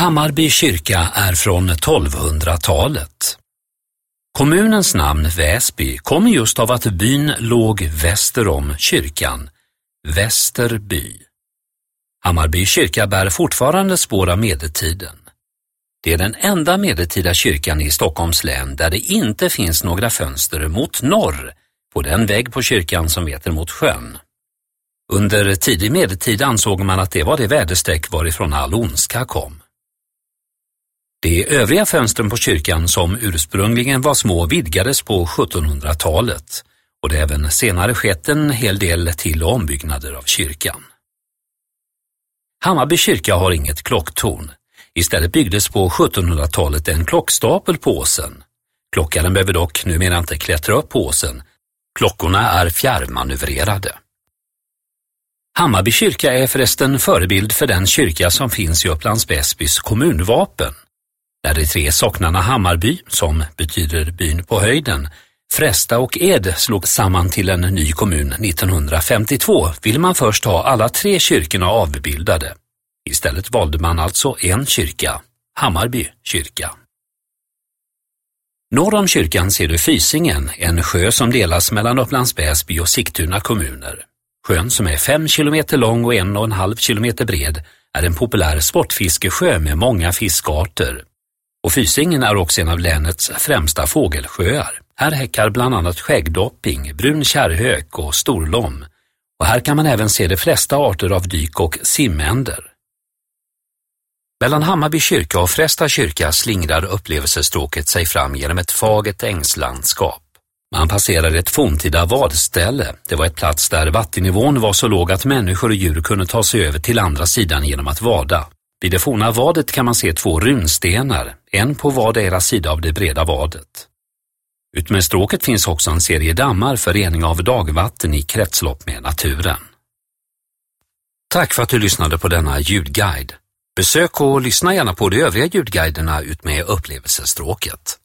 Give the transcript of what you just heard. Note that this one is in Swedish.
Hammarby kyrka är från 1200-talet. Kommunens namn Väsby kommer just av att byn låg väster om kyrkan, Västerby. Hammarby kyrka bär fortfarande spår av medeltiden. Det är den enda medeltida kyrkan i Stockholms län där det inte finns några fönster mot norr på den vägg på kyrkan som vetter mot sjön. Under tidig medeltid ansåg man att det var det väderstreck varifrån all ondska kom. De övriga fönstren på kyrkan som ursprungligen var små vidgades på 1700-talet och det har även senare skett en hel del till och ombyggnader av kyrkan. Hammarby kyrka har inget klocktorn. Istället byggdes på 1700-talet en klockstapel på åsen. Klockaren behöver dock numera inte klättra upp på åsen. Klockorna är fjärrmanövrerade. Hammarby kyrka är förresten förebild för den kyrka som finns i Upplands Väsbys kommunvapen. När de tre socknarna Hammarby, som betyder byn på höjden, Frästa och Ed slog samman till en ny kommun 1952 ville man först ha alla tre kyrkorna avbildade. Istället valde man alltså en kyrka, Hammarby kyrka. Norr om kyrkan ser du Fysingen, en sjö som delas mellan Upplands Väsby och Sigtuna kommuner. Sjön som är fem kilometer lång och en och en halv kilometer bred är en populär sportfiskesjö med många fiskarter. Och Fysingen är också en av länets främsta fågelsjöar. Här häckar bland annat skäggdopping, brun kärrhök och storlom. Och här kan man även se de flesta arter av dyk och simänder. Mellan Hammarby kyrka och Frästa kyrka slingrar upplevelsestråket sig fram genom ett fagert ängslandskap. Man passerar ett forntida vadställe. Det var ett plats där vattennivån var så låg att människor och djur kunde ta sig över till andra sidan genom att vada. Vid det forna vadet kan man se två runstenar, en på vardera sida av det breda vadet. Utmed stråket finns också en serie dammar för rening av dagvatten i kretslopp med naturen. Tack för att du lyssnade på denna ljudguide. Besök och lyssna gärna på de övriga ljudguiderna utmed upplevelsestråket.